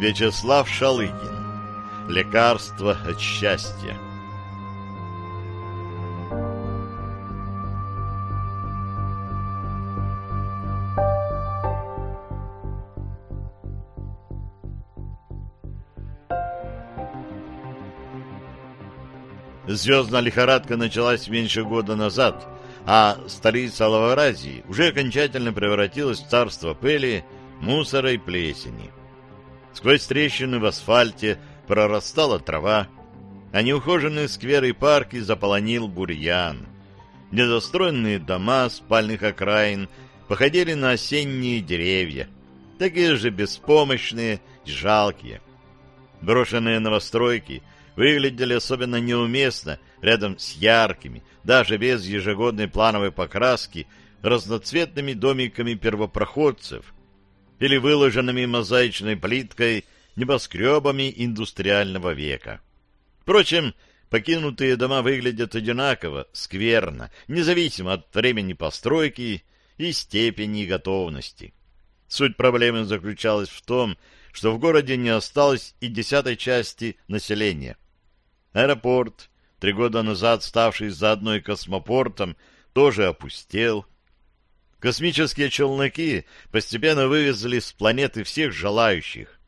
Вячеслав Шалыгин. Лекарство от счастья. Звездная лихорадка началась меньше года назад, а столица Лавразии уже окончательно превратилась в царство пыли, мусора и плесени. Сквозь трещины в асфальте прорастала трава, а неухоженные скверы и парки заполонил бурьян. Недостроенные дома спальных окраин походили на осенние деревья, такие же беспомощные и жалкие. Брошенные новостройки выглядели особенно неуместно рядом с яркими, даже без ежегодной плановой покраски, разноцветными домиками первопроходцев – или выложенными мозаичной плиткой небоскребами индустриального века. Впрочем, покинутые дома выглядят одинаково, скверно, независимо от времени постройки и степени готовности. Суть проблемы заключалась в том, что в городе не осталось и десятой части населения. Аэропорт, три года назад ставший заодно и космопортом, тоже опустел. Космические челноки постепенно вывезли с планеты всех желающих.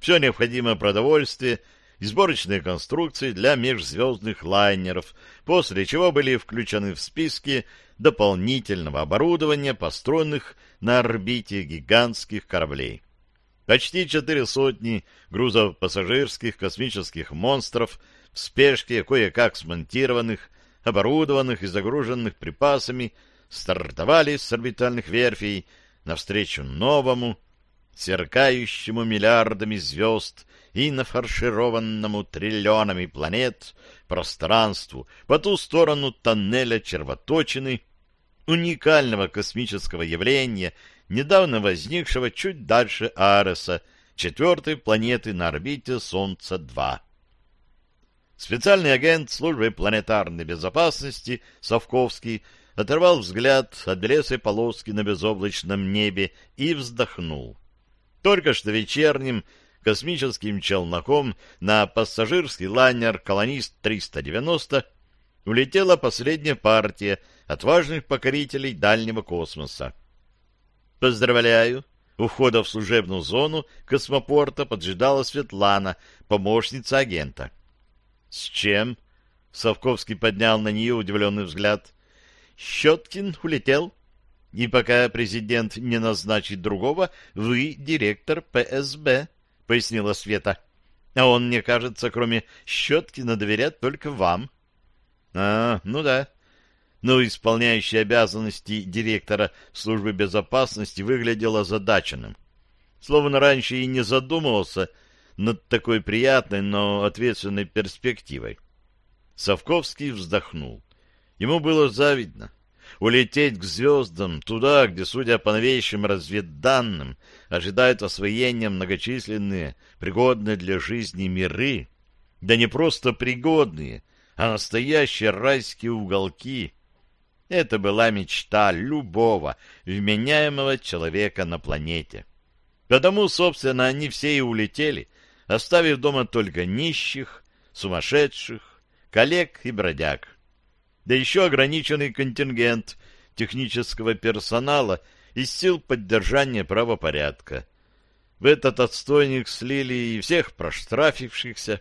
Все необходимое продовольствие и сборочные конструкции для межзвездных лайнеров, после чего были включены в списки дополнительного оборудования, построенных на орбите гигантских кораблей. Почти четыре сотни грузов пассажирских космических монстров в спешке, кое-как смонтированных, оборудованных и загруженных припасами – стартовали с орбитальных верфей навстречу новому, сверкающему миллиардами звезд и нафаршированному триллионами планет пространству по ту сторону тоннеля червоточины, уникального космического явления, недавно возникшего чуть дальше Ареса, четвертой планеты на орбите Солнца-2. Специальный агент службы планетарной безопасности Совковский оторвал взгляд от белесой полоски на безоблачном небе и вздохнул. Только что вечерним космическим челноком на пассажирский лайнер «Колонист-390» улетела последняя партия отважных покорителей дальнего космоса. «Поздравляю!» У в служебную зону космопорта поджидала Светлана, помощница агента. «С чем?» — Савковский поднял на нее удивленный взгляд. Щеткин улетел, и пока президент не назначит другого, вы директор ПСБ, — пояснила Света. — А он, мне кажется, кроме Щеткина доверят только вам. — А, ну да. Но исполняющий обязанности директора службы безопасности выглядел озадаченным. Словно раньше и не задумывался над такой приятной, но ответственной перспективой. Совковский вздохнул. Ему было завидно. Улететь к звездам, туда, где, судя по новейшим разведданным, ожидают освоения многочисленные, пригодные для жизни миры, да не просто пригодные, а настоящие райские уголки. Это была мечта любого вменяемого человека на планете. Потому, собственно, они все и улетели, оставив дома только нищих, сумасшедших, коллег и бродяг да еще ограниченный контингент технического персонала и сил поддержания правопорядка. В этот отстойник слили и всех проштрафившихся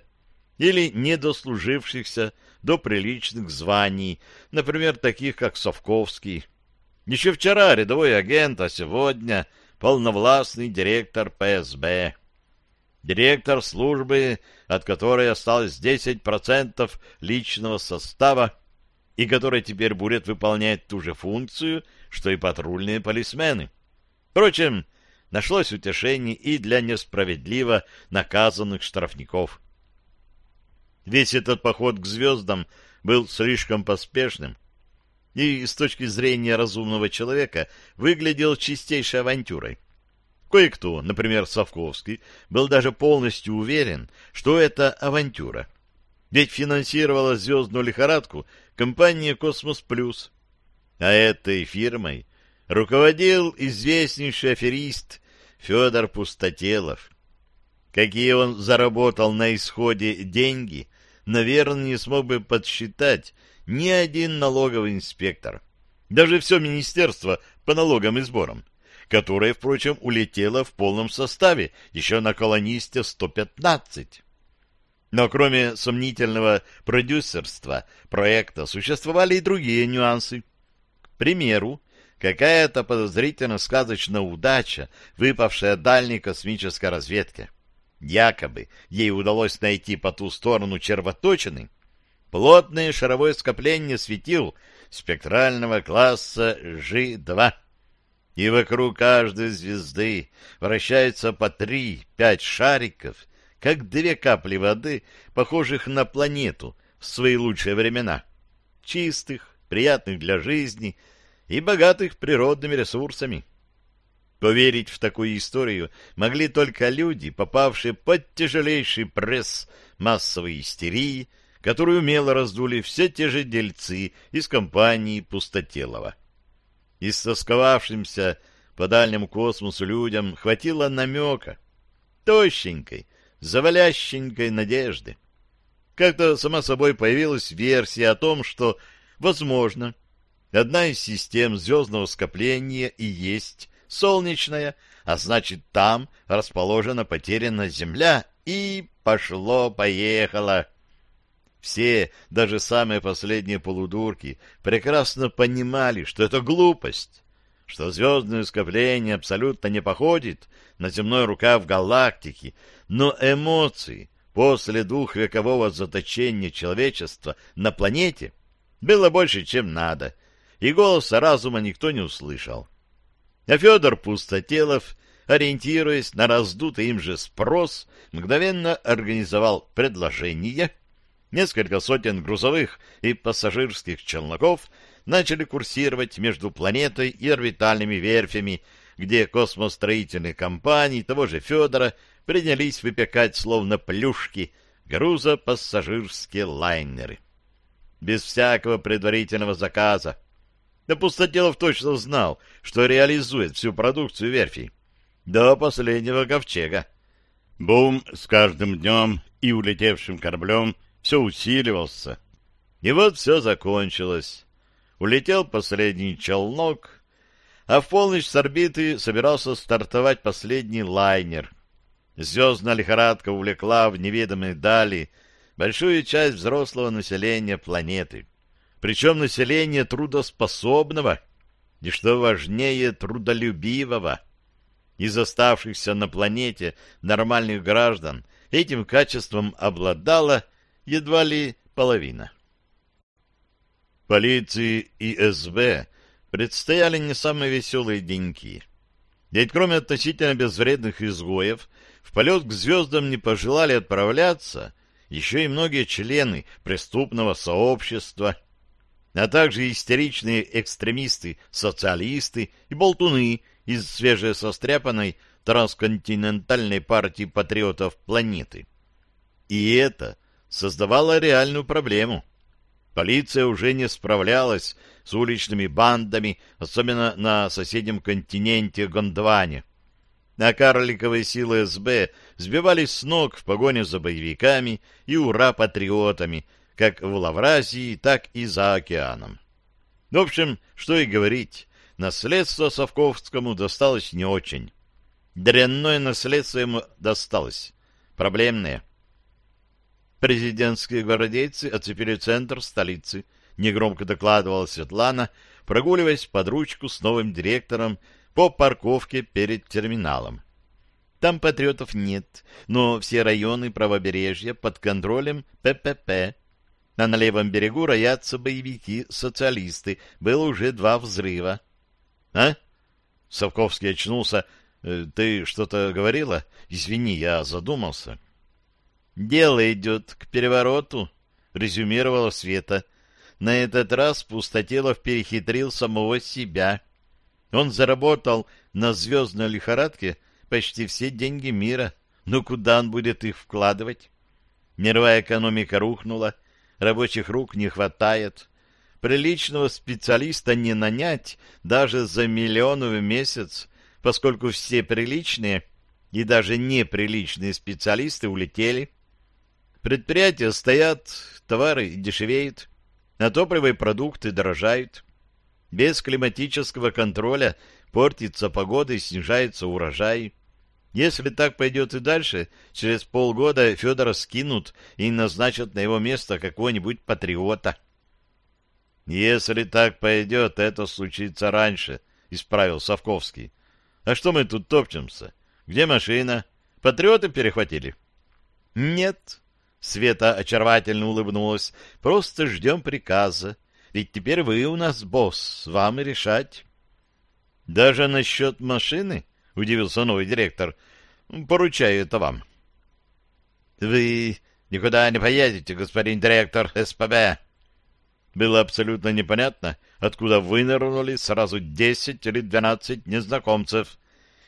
или недослужившихся до приличных званий, например, таких как Совковский. Еще вчера рядовой агент, а сегодня полновластный директор ПСБ. Директор службы, от которой осталось 10% личного состава, и которой теперь будет выполнять ту же функцию, что и патрульные полисмены. Впрочем, нашлось утешение и для несправедливо наказанных штрафников. Весь этот поход к звездам был слишком поспешным, и с точки зрения разумного человека выглядел чистейшей авантюрой. Кое-кто, например, Савковский, был даже полностью уверен, что это авантюра — ведь финансировала звездную лихорадку компания «Космос Плюс». А этой фирмой руководил известнейший аферист Федор Пустотелов. Какие он заработал на исходе деньги, наверное, не смог бы подсчитать ни один налоговый инспектор. Даже все министерство по налогам и сборам, которое, впрочем, улетело в полном составе еще на колонисте 115. Но кроме сомнительного продюсерства проекта существовали и другие нюансы. К примеру, какая-то подозрительно сказочная удача, выпавшая дальней космической разведке. Якобы ей удалось найти по ту сторону червоточины плотное шаровое скопление светил спектрального класса G2. И вокруг каждой звезды вращаются по три-пять шариков, как две капли воды, похожих на планету в свои лучшие времена. Чистых, приятных для жизни и богатых природными ресурсами. Поверить в такую историю могли только люди, попавшие под тяжелейший пресс массовой истерии, которую умело раздули все те же дельцы из компании Пустотелова. И Истосковавшимся по дальнему космосу людям хватило намека. Тощенькой, завалященькой надежды. Как-то сама собой появилась версия о том, что, возможно, одна из систем звездного скопления и есть солнечная, а значит, там расположена потерянная Земля, и пошло-поехало. Все, даже самые последние полудурки, прекрасно понимали, что это глупость что звездное скопление абсолютно не походит на земной рукав галактики, но эмоции после двухвекового заточения человечества на планете было больше, чем надо, и голоса разума никто не услышал. А Федор Пустотелов, ориентируясь на раздутый им же спрос, мгновенно организовал предложение — несколько сотен грузовых и пассажирских челноков начали курсировать между планетой и орбитальными верфями, где космостроительные компании того же Федора принялись выпекать словно плюшки грузопассажирские лайнеры. Без всякого предварительного заказа. Да Пустотелов точно знал, что реализует всю продукцию верфи. До последнего ковчега. Бум с каждым днем и улетевшим кораблем — все усиливался. И вот все закончилось. Улетел последний челнок, а в полночь с орбиты собирался стартовать последний лайнер. Звездная лихорадка увлекла в неведомые дали большую часть взрослого населения планеты. Причем население трудоспособного и, что важнее, трудолюбивого. Из оставшихся на планете нормальных граждан этим качеством обладало едва ли половина. Полиции и СБ предстояли не самые веселые деньки. Ведь кроме относительно безвредных изгоев, в полет к звездам не пожелали отправляться еще и многие члены преступного сообщества, а также истеричные экстремисты-социалисты и болтуны из свежесостряпанной трансконтинентальной партии патриотов планеты. И это создавала реальную проблему. Полиция уже не справлялась с уличными бандами, особенно на соседнем континенте Гондване. На карликовые силы СБ сбивались с ног в погоне за боевиками и ура-патриотами, как в Лавразии, так и за океаном. В общем, что и говорить, наследство Совковскому досталось не очень. Дрянное наследство ему досталось. Проблемное. Президентские гвардейцы оцепили центр столицы, негромко докладывала Светлана, прогуливаясь под ручку с новым директором по парковке перед терминалом. Там патриотов нет, но все районы правобережья под контролем ППП. А на левом берегу роятся боевики-социалисты. Было уже два взрыва. — А? — Савковский очнулся. «Э, — Ты что-то говорила? Извини, я задумался. — «Дело идет к перевороту», — резюмировала Света. На этот раз Пустотелов перехитрил самого себя. Он заработал на звездной лихорадке почти все деньги мира. Но куда он будет их вкладывать? Мировая экономика рухнула, рабочих рук не хватает. Приличного специалиста не нанять даже за миллион в месяц, поскольку все приличные и даже неприличные специалисты улетели. Предприятия стоят, товары дешевеют, а топливо продукты дорожают. Без климатического контроля портится погода и снижается урожай. Если так пойдет и дальше, через полгода Федора скинут и назначат на его место какого-нибудь патриота. «Если так пойдет, это случится раньше», — исправил Савковский. «А что мы тут топчемся? Где машина? Патриоты перехватили?» «Нет», Света очаровательно улыбнулась. «Просто ждем приказа. Ведь теперь вы у нас босс, вам и решать». «Даже насчет машины?» — удивился новый директор. «Поручаю это вам». «Вы никуда не поедете, господин директор СПБ». Было абсолютно непонятно, откуда вынырнули сразу десять или двенадцать незнакомцев.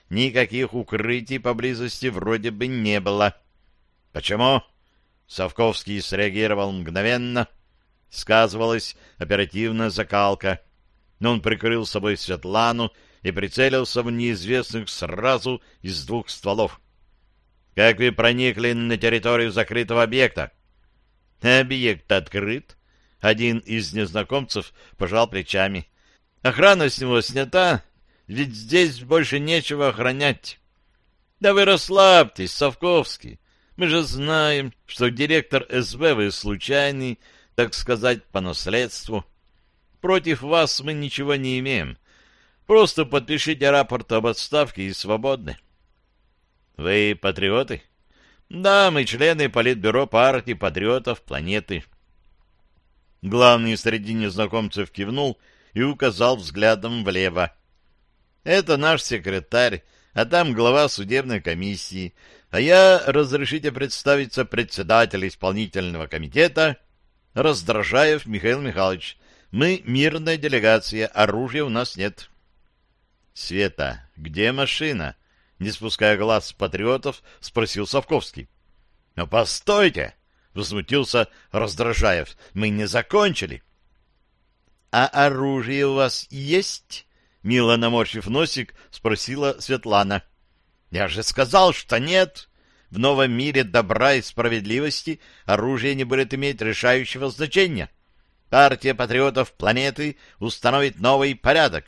Никаких укрытий поблизости вроде бы не было. «Почему?» Совковский среагировал мгновенно. Сказывалась оперативная закалка. Но он прикрыл собой Светлану и прицелился в неизвестных сразу из двух стволов. «Как вы проникли на территорию закрытого объекта?» «Объект открыт», — один из незнакомцев пожал плечами. «Охрана с него снята, ведь здесь больше нечего охранять». «Да вы расслабьтесь, Совковский. Мы же знаем, что директор СБ вы случайный, так сказать, по наследству. Против вас мы ничего не имеем. Просто подпишите рапорт об отставке и свободны. Вы патриоты? Да, мы члены Политбюро партии патриотов планеты. Главный среди незнакомцев кивнул и указал взглядом влево. Это наш секретарь, а там глава судебной комиссии, а я, разрешите представиться, председатель исполнительного комитета Раздражаев Михаил Михайлович. Мы мирная делегация, оружия у нас нет. Света, где машина? Не спуская глаз с патриотов, спросил Савковский. Но постойте, возмутился Раздражаев. Мы не закончили. А оружие у вас есть? Мило наморщив носик, спросила Светлана. — я же сказал, что нет. В новом мире добра и справедливости оружие не будет иметь решающего значения. Партия патриотов планеты установит новый порядок.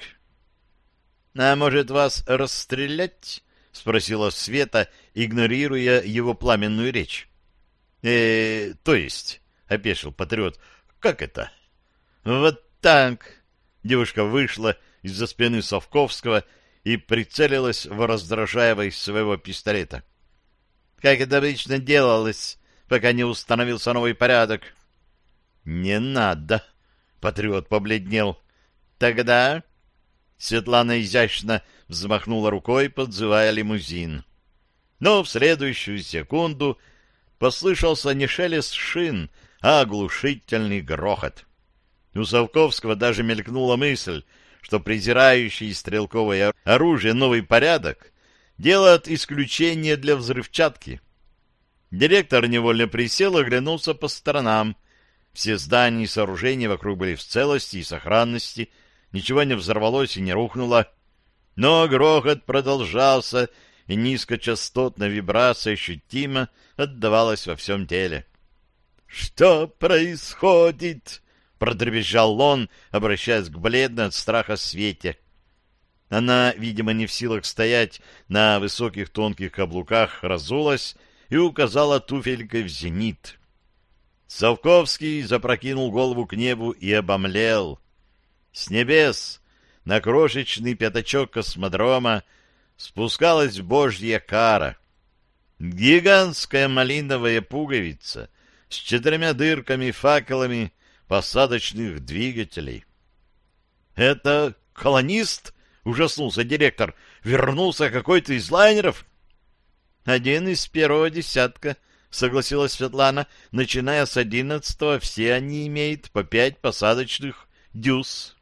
— А может, вас расстрелять? — спросила Света, игнорируя его пламенную речь. «Э, — то есть, — опешил патриот, — как это? — Вот так! Девушка вышла из-за спины Совковского и прицелилась в раздражаева из своего пистолета. Как это обычно делалось, пока не установился новый порядок. «Не надо!» — патриот побледнел. «Тогда...» — Светлана изящно взмахнула рукой, подзывая лимузин. Но в следующую секунду послышался не шелест шин, а оглушительный грохот. У Савковского даже мелькнула мысль — что презирающий стрелковое оружие новый порядок делает исключение для взрывчатки. Директор невольно присел и оглянулся по сторонам. Все здания и сооружения вокруг были в целости и сохранности, ничего не взорвалось и не рухнуло. Но грохот продолжался, и низкочастотная вибрация ощутимо отдавалась во всем теле. «Что происходит?» — продребезжал он, обращаясь к бледной от страха Свете. Она, видимо, не в силах стоять на высоких тонких каблуках, разулась и указала туфелькой в зенит. Совковский запрокинул голову к небу и обомлел. С небес на крошечный пятачок космодрома спускалась божья кара. Гигантская малиновая пуговица с четырьмя дырками-факелами посадочных двигателей. «Это колонист?» — ужаснулся директор. «Вернулся какой-то из лайнеров?» «Один из первого десятка», — согласилась Светлана. «Начиная с одиннадцатого, все они имеют по пять посадочных дюз».